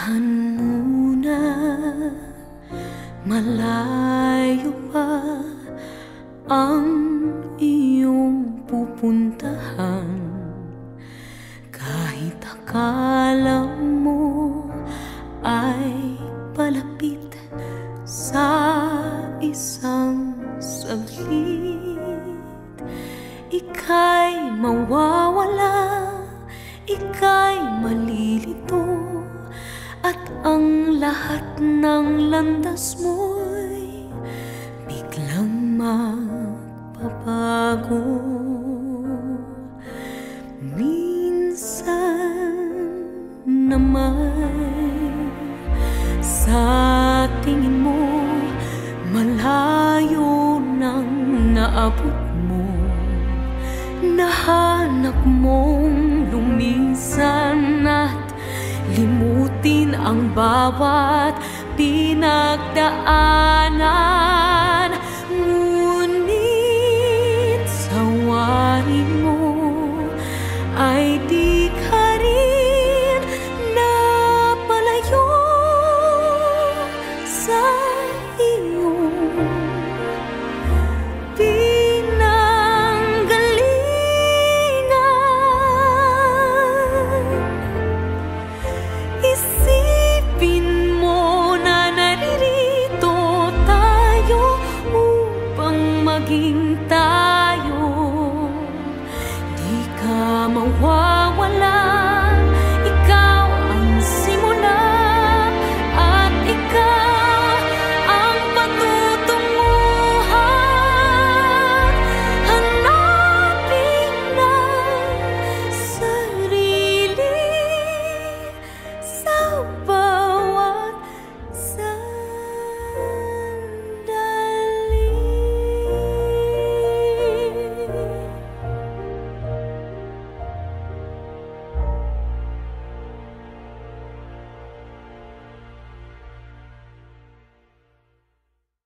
Dahan muna, malayo pa ang iyong pupuntahan. Kahit akala mo ay palapit sa isang saglit Ika'y mawawala, ika'y malilito ang lahat ng landas mo'y biglang magbabago. Minsan naman sa tingin mo Malayo nang naabot mo. Nahanap mong lumisan at limutin ang bawat pinagdaanan 听到